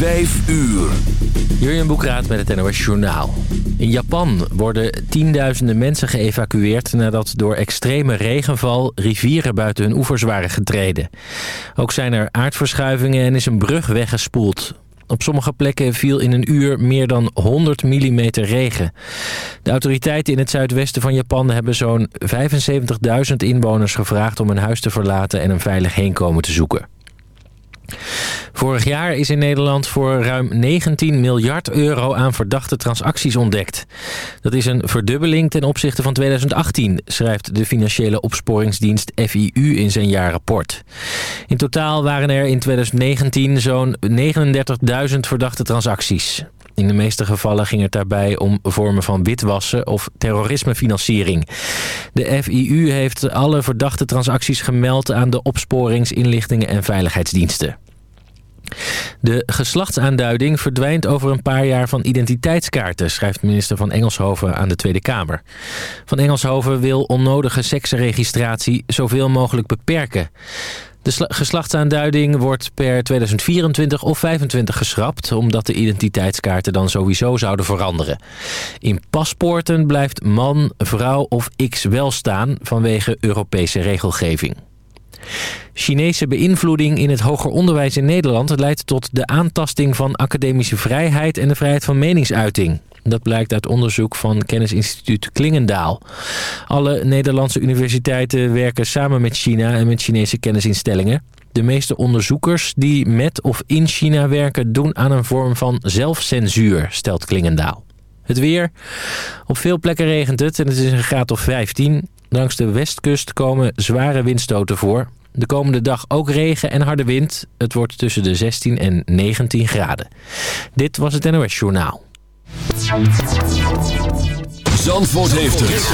Vijf uur. Jurjen Boekraat met het NOS Journaal. In Japan worden tienduizenden mensen geëvacueerd... nadat door extreme regenval rivieren buiten hun oevers waren getreden. Ook zijn er aardverschuivingen en is een brug weggespoeld. Op sommige plekken viel in een uur meer dan 100 mm regen. De autoriteiten in het zuidwesten van Japan hebben zo'n 75.000 inwoners gevraagd... om hun huis te verlaten en een veilig heenkomen te zoeken. Vorig jaar is in Nederland voor ruim 19 miljard euro aan verdachte transacties ontdekt. Dat is een verdubbeling ten opzichte van 2018, schrijft de financiële opsporingsdienst FIU in zijn jaarrapport. In totaal waren er in 2019 zo'n 39.000 verdachte transacties. In de meeste gevallen ging het daarbij om vormen van witwassen of terrorismefinanciering. De FIU heeft alle verdachte transacties gemeld aan de opsporings-, inlichtingen en veiligheidsdiensten. De geslachtsaanduiding verdwijnt over een paar jaar van identiteitskaarten... schrijft minister van Engelshoven aan de Tweede Kamer. Van Engelshoven wil onnodige seksregistratie zoveel mogelijk beperken. De geslachtsaanduiding wordt per 2024 of 2025 geschrapt... omdat de identiteitskaarten dan sowieso zouden veranderen. In paspoorten blijft man, vrouw of x wel staan vanwege Europese regelgeving. Chinese beïnvloeding in het hoger onderwijs in Nederland... leidt tot de aantasting van academische vrijheid en de vrijheid van meningsuiting. Dat blijkt uit onderzoek van kennisinstituut Klingendaal. Alle Nederlandse universiteiten werken samen met China en met Chinese kennisinstellingen. De meeste onderzoekers die met of in China werken doen aan een vorm van zelfcensuur, stelt Klingendaal. Het weer. Op veel plekken regent het en het is een graad of 15. Langs de westkust komen zware windstoten voor. De komende dag ook regen en harde wind. Het wordt tussen de 16 en 19 graden. Dit was het NOS Journaal. Zandvoort heeft het.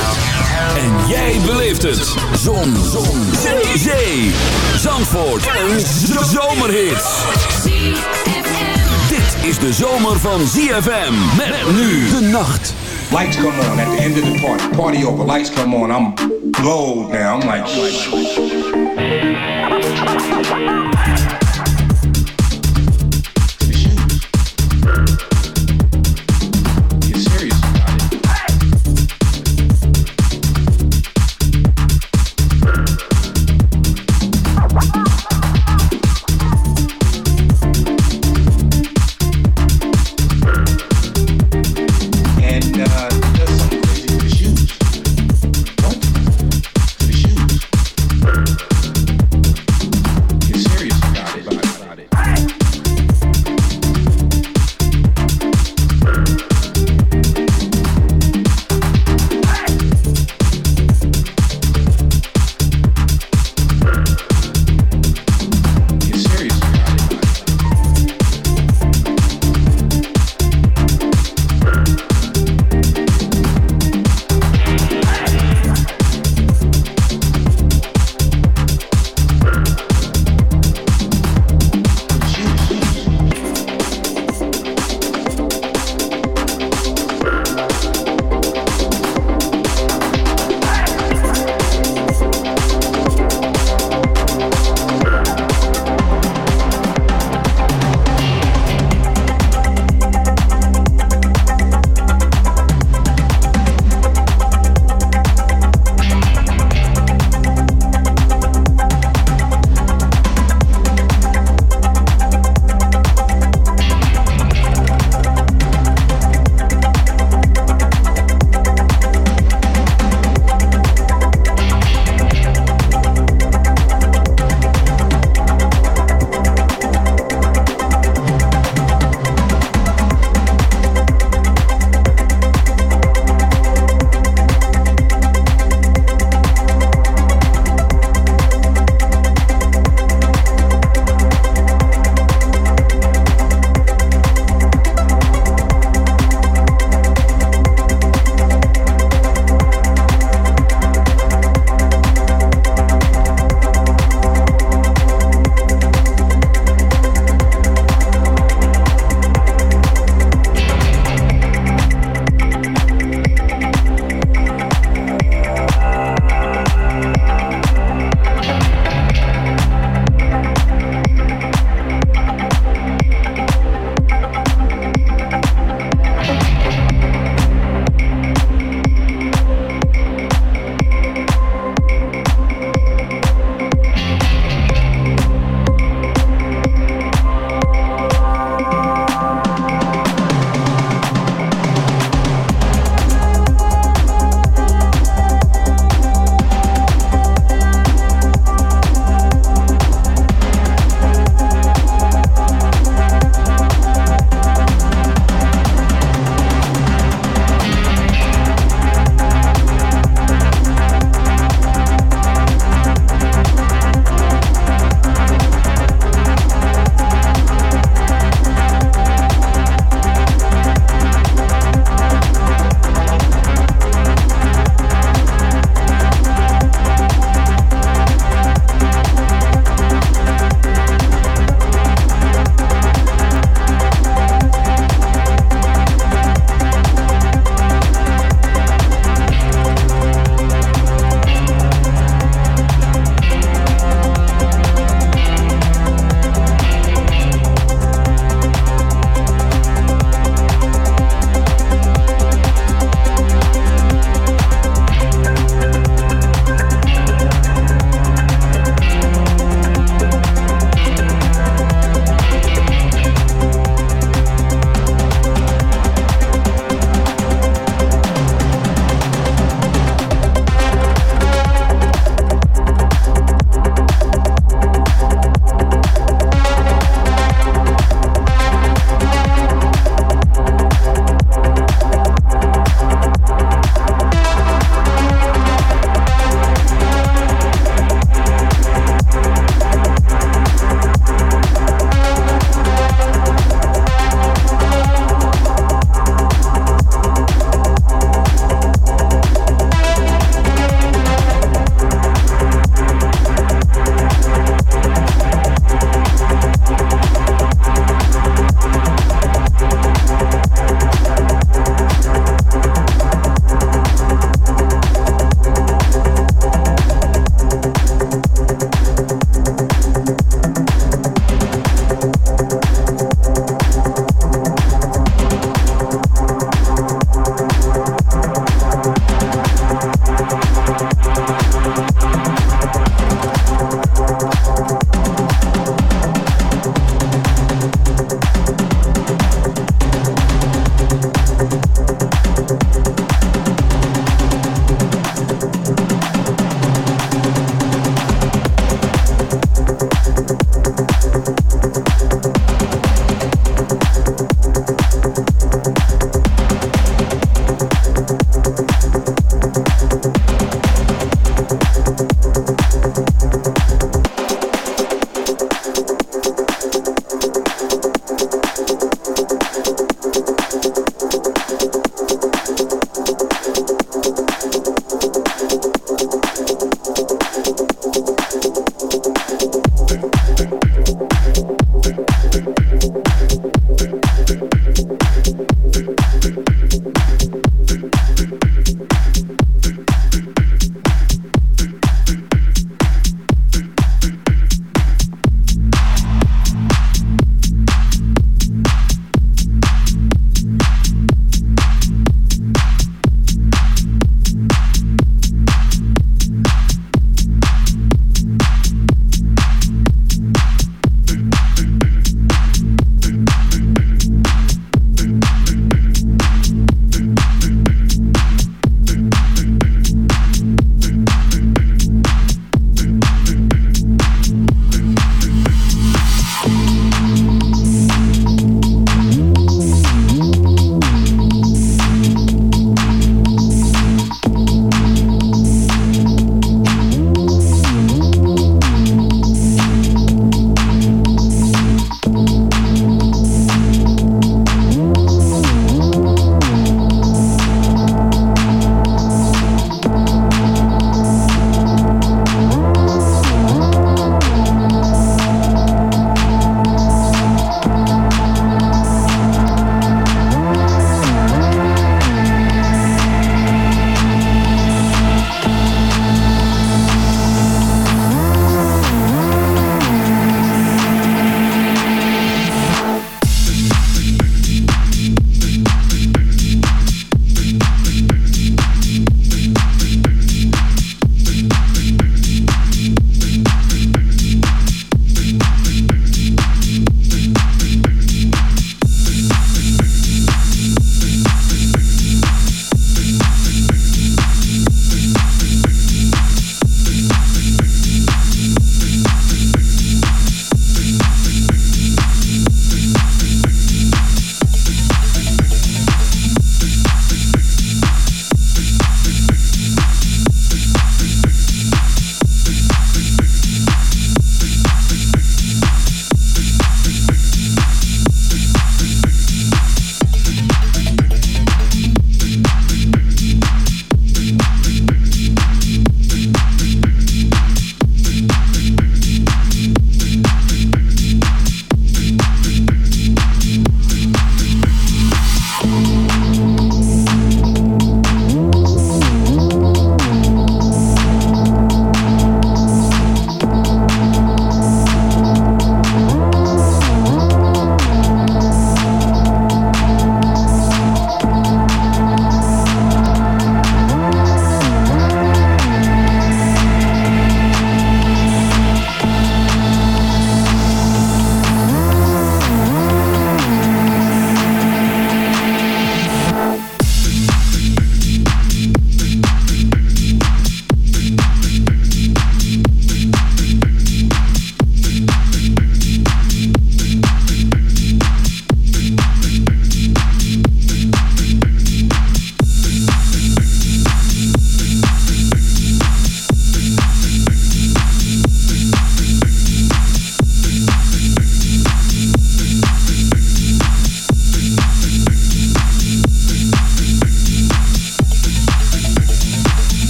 En jij beleeft het. Zon. Zon. Zee. Zee. Zandvoort. Een zomerhit. Dit is de zomer van ZFM. Met nu de nacht. Lights come on at the end of the party. Party over. Lights come on. I'm glowed now. I'm like... zover